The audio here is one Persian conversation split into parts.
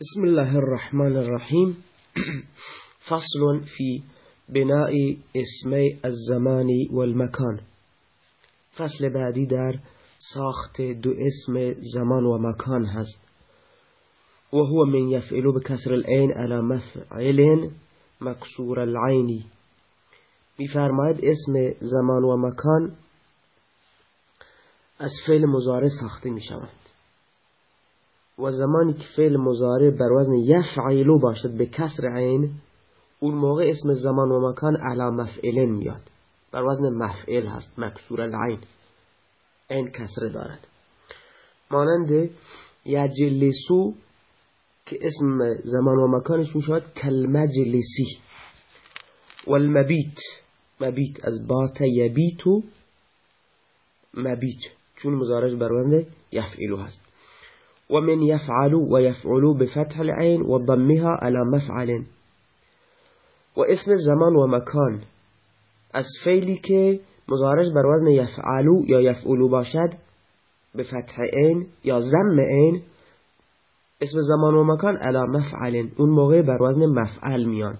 بسم الله الرحمن الرحیم فصل في بناء اسمی الزمان والمکان فصل بعدی در ساخت دو اسم زمان و مکان هست. و هو من یفعلو بکسر العین على مفعل مکسور العینی میفرماید اسم زمان و مکان از فعل مزاره ساخته می شود و زمانی که فعل مزاره بر وزن یفعلو باشد به کسر عین اون موقع اسم زمان و مکان علا مفعلن میاد. بر وزن مفعل هست مکسور العین. این کسره دارد. مانند یجلسو که اسم زمان و مکانش می‌شود کلمجلسی والمبیت. مبیت از بات یبیتو. مبیت. چون مزارش بر وزن یفعلو هست. ومن يفعل ويفعل بفتح العين وضمها على مفعل. واسم الزمان ومكان. فعلی که مزارش بر وزن یفعلو یا باشد به فتح عین یا زم عین. اسم زمان و مکان علا مفعل. اون موقع بر وزن مفعل میاد.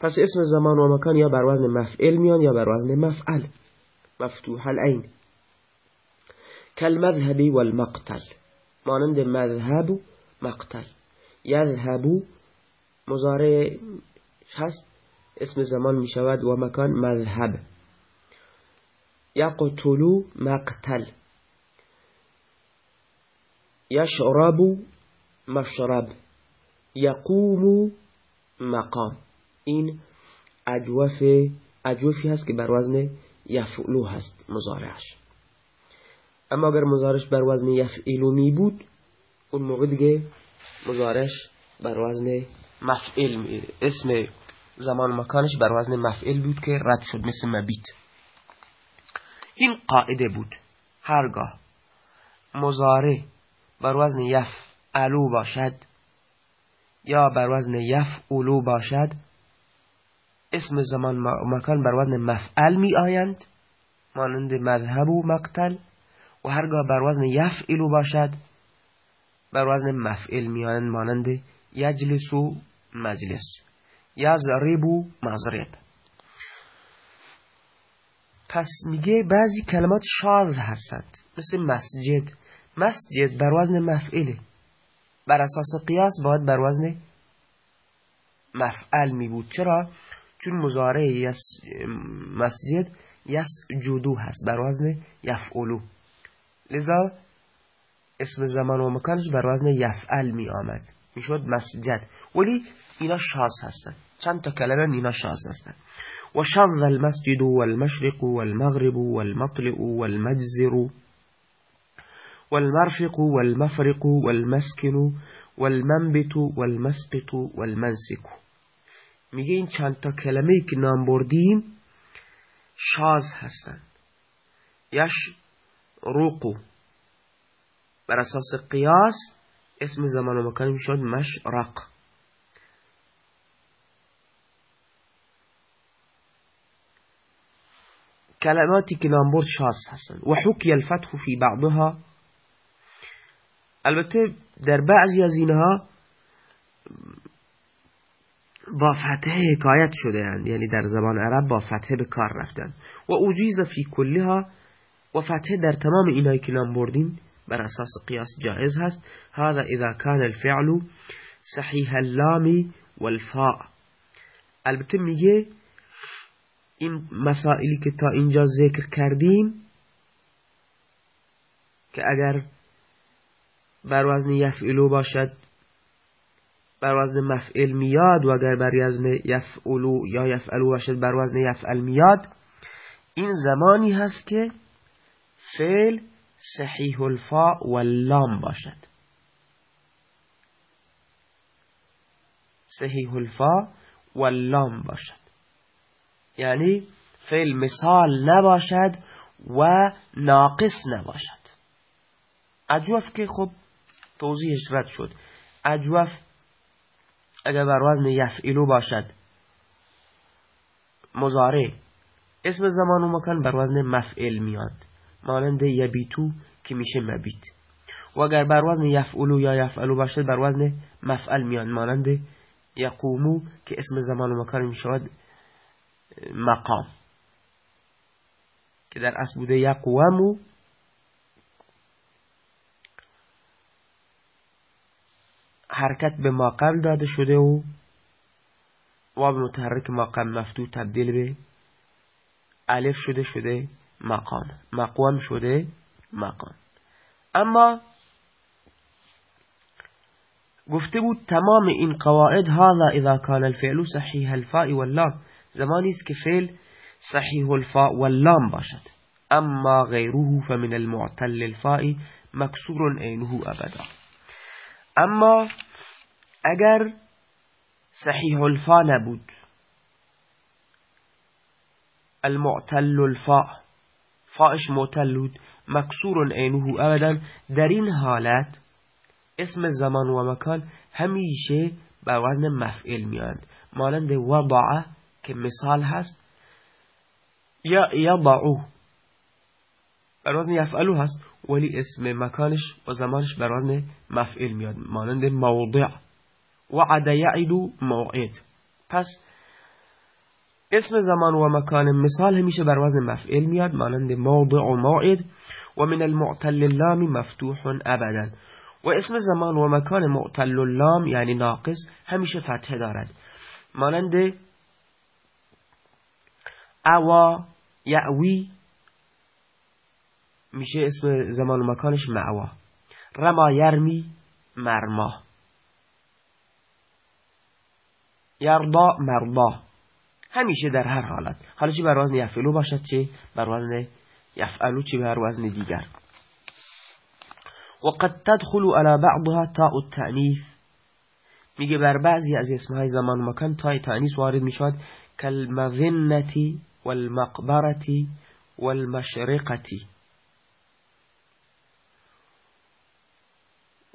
پس اسم زمان و مکان یا بر وزن مفعل میان یا بر وزن مفعل. مفتوح العین. کالمذهب والمقتل. مانند مذهب مقتل. یذهبو مزاره هست اسم زمان می شود و مکان مذهب. یقتلو مقتل. یشربو مشرب. یقومو مقام. این اجوف اجوفی هست که بر وزن یفعلو هست مزارعش اما اگر مزارش بر وزن یفعیلو می بود اون موقع دیگه مزارش بر وزن مفعل می اسم زمان مکانش بر وزن مفعل بود که رد شد مثل مبیت. این قاعده بود. هرگاه مزاره بر وزن یفعلو باشد یا بر وزن یفعلو باشد اسم زمان مکان بر وزن مفعل می آیند مانند مذهب و مقتل. و هرگاه بر وزن یفعلو باشد بر وزن مفعل میانند مانند یجلسو مجلس یزربو مزرب پس میگه بعضی کلمات شاذ هستند مثل مسجد. مسجد بر وزن مفعله. بر اساس قیاس باید بر وزن مفعل می بود. چرا؟ چون مزاره مسجد یس جودو هست بر وزن یفعلو. لذا اسم زمان و مکانش بر وزن یفعل می آمد. می شد مسجد. ولی اینا شاز هستن. چند تا کلمه اینا شاز هستن. و شاز المسجد والمشرق والمغرب والمطلع والمجزر والمرفق والمفرق والمسكن والمنبت والمسقط والمنسك میگه این چند تا کلمه که نام بردیم شاز هستن. یش روقو بر اساس قیاس اسم زمان و مکان می‌شد مشرق. کلماتی که نامبرد شاز هستند و حکی الفتح فی بعضها. البته در بعضی از اینها با فتحه حکایت شده اند یعنی در زبان عرب با فتحه به کار رفتن. و اوجیز فی کلها و فتحه در تمام اینایی که نام بردیم بر اساس قیاس جائز هست. هذا اذا كان الفعل صحیح اللام والفاء. البته میگه این مسائلی که تا اینجا ذکر کردیم که اگر بر وزن یفعلو باشد بر وزن مفعل میاد و اگر بر وزن یفعلو یا یفعلو باشد بر وزن یفعل میاد این زمانی هست که فعل صحیح الفا و لام باشد. صحیح الفا و لام باشد. یعنی فعل مثال نباشد و ناقص نباشد. اجوف که خب توضیحش رد شد. اجوف اگر بر وزن یفعلو باشد مزاره اسم زمان و مکان بر وزن مفعل میاد. مانند یبیتو که میشه مبیت. و اگر بر وزن یفعلو یا یفعلو باشد بر وزن مفعل میان. مانند یقومو که اسم زمان و مکان می شود مقام. که در اصل بوده یقومو. حرکت به قبل داده شده و واب متحرک ما قبل مفتوح تبدیل به الف شده شده. مقام. مقوم شده؟ مقام. اما گفته بود تمام این قواعد هذا اذا كان الفعل صحیح الفاء واللام. زمانی است که فعل صحیح الفاء واللام باشد. اما غیره فمن المعتل الفاء مكسور عینه ابدا. اما اگر صحیح الفا نبود المعتل الفاء فاش معتل بود مکسور عینه ابدا. در این حالت اسم زمان و مکان همیشه به وزن مفعل میاد. مانند وضع که مثال هست. یا یضعو. بر وزن یفعلو هست ولی اسم مکانش و زمانش بر وزن مفعل میاد. مانند موضع. وعد یعد موعد. پس اسم زمان و مکان مثال همیشه بر وزن مفعل میاد مانند موضع و موعد و من المعتل اللام مفتوح ابدا. و اسم زمان و مکان معتل اللام یعنی ناقص همیشه فتحه دارد. مانند اوا یعوی میشه اسم زمان و مکانش معوا. رما یرمی مرما. یردا مردا همیشه در هر حالت. حالا چی بر وزن یفعلو باشد چه بر وزن یفعلو چی بر وزن دیگر؟ و قد تدخل على بعضها تاء التعنیث میگه بر بعضی از اسمهای زمان و مکان تای تعنیث وارد می‌شود. کالمذنتی والمقبرتی والمشرقتی.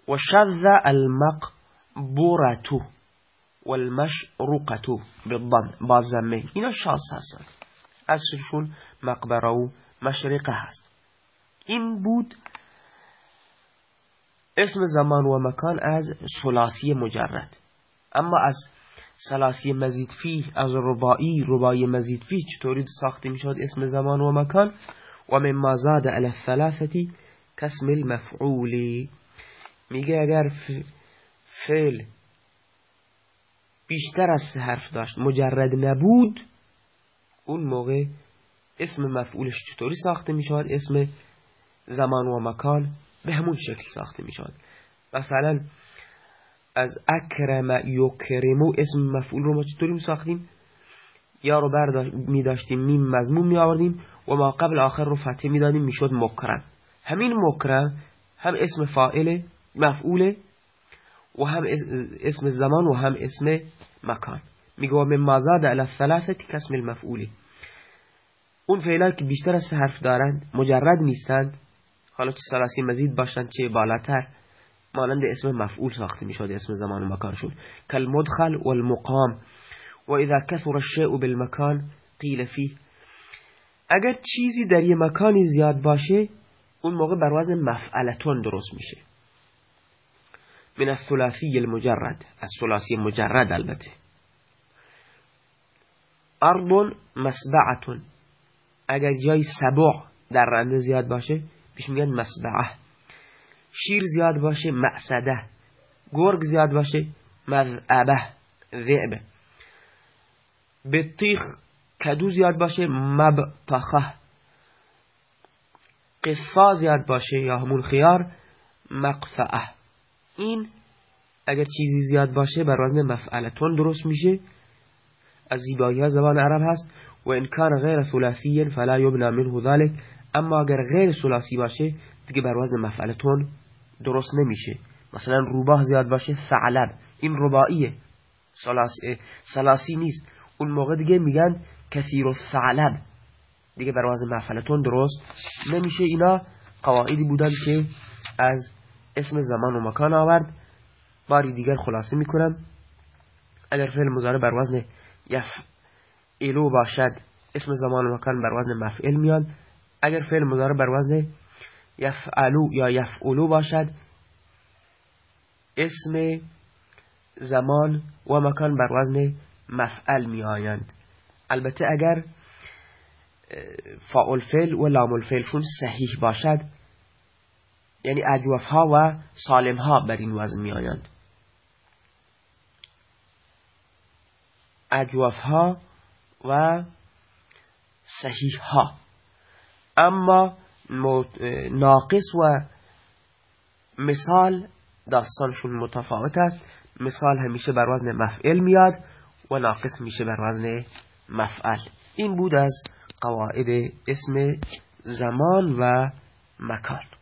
وشذ المقبرة والمشرقة بالضم بازمه. اینا شاز هستن. اصلشون مقبره و مشرقه هست. این بود اسم زمان و مکان از سلاسی مجرد. اما از سلاسی مزید فیه از ربایی ربایی مزید فیه چطوری ساخته می شود اسم زمان و مکان؟ و من زاد علی الثلاثتی کسم المفعولی میگه اگر فعل بیشتر از سه حرف داشت. مجرد نبود اون موقع اسم مفعولش چطوری ساخته می شود اسم زمان و مکان به همون شکل ساخته می شود مثلا از اکرم یکرمو اسم مفعول رو ما چطوری ساختیم؟ یا رو برداشت می داشتیم میم مضمون می آوردیم و ما قبل آخر رو فتح می دادیم می شد مکرم. همین مکرم هم اسم فائل مفعوله و هم اسم زمان و هم اسم مکان. میگه و من مازاد علی الثلاثه کسم المفعولی اون فعلا که بیشتر از حرف دارند مجرد نیستند. حالا چه سلاسی مزید باشند چه بالاتر. مانند اسم مفعول ساخته می‌شد اسم زمان و مکانشون کل مدخل والمقام. و اذا كثر الشيء بالمكان قیل فيه اگر چیزی در یه مکانی زیاد باشه اون موقع بر وزن مفعلتون درست میشه. من الثلاثی المجرد. الثلاثی مجرد البته. ارض مسبعتون اگر جای سبع در رنده زیاد باشه پیش میگن مسبعه. شیر زیاد باشه معصده. گرگ زیاد باشه مذعبه ذعبه بطیخ کدو زیاد باشه مبطخه قصا زیاد باشه یا همون خیار مقفعه این اگر چیزی زیاد باشه بر وزن مفعلتون درست میشه. از زیبایی ها زبان عرب هست. و ان کان غیر ثلاثی فلا یبنا منه ذلك اما اگر غیر ثلاثی باشه دیگه بر وزن مفعلتون درست نمیشه. مثلا روباه زیاد باشه ثعلب. این رباعیه. ثلاثی نیست. اون موقع دیگه میگن کثیر الثعلب. دیگه بر وزن مفعلتون درست نمیشه. اینا قواعدی بودن که از اسم زمان و مکان آورد. باری دیگر خلاصه می‌کنم. اگر فعل مضارع بر وزن یفعلو باشد اسم زمان و مکان بر وزن مفعل میاد اگر فعل مضارع بر وزن یفعلو یا یفعلو باشد اسم زمان و مکان بر وزن مفعل می آیند البته اگر فاعل فعل و لام الفعلشون صحیح باشد یعنی اجوف ها و سالم ها بر این وزن می آیند اجوف ها و صحیح ها اما ناقص و مثال داستانشون متفاوت است. مثال همیشه بر وزن مفعل میاد و ناقص میشه بر وزن مفعل. این بود از قواعد اسم زمان و مکان.